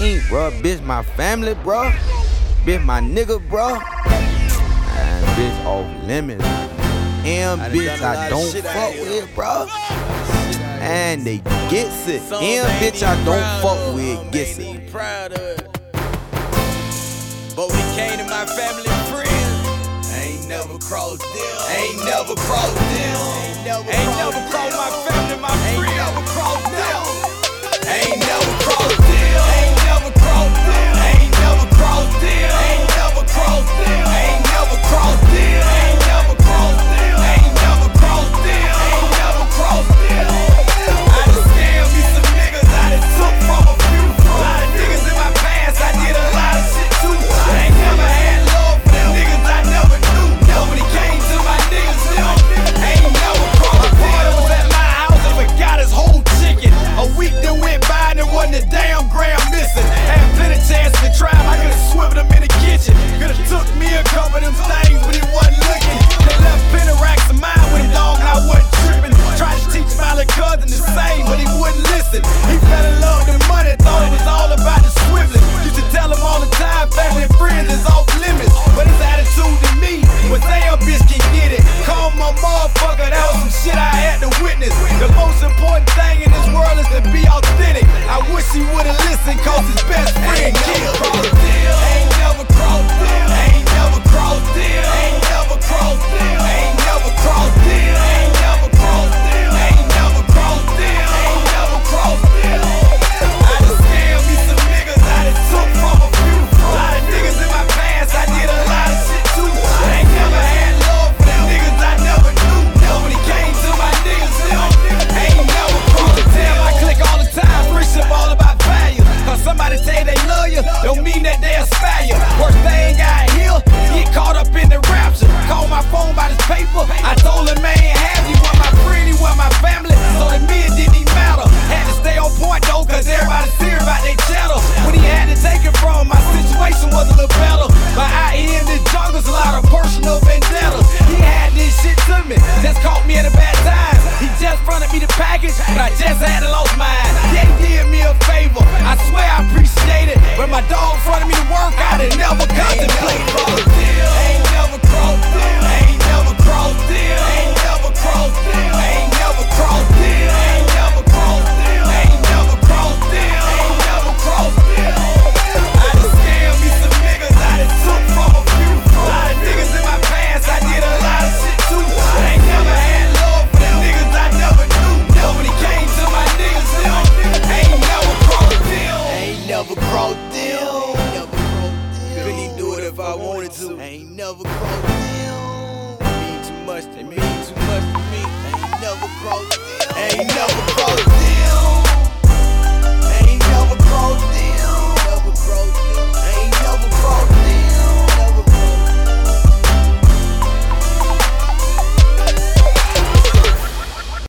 ain't, bruh. Bitch, my family, bro, Bitch, my nigga, bro. And bitch, off limits. And bitch, I don't fuck with, bro. And they gets it. And bitch, I don't fuck with, gets it. But we came to my family friends. Ain't never crossed them. Ain't never crossed them. Ain't never crossed them. witness. The most important thing in this world is to be authentic. I wish he would've listened, cause his best friend killed. Ain't never crossed Ain't never crossed Ain't never crossed that they aspire. Worth broke down. Really do it if I wanted to. Ain't never broke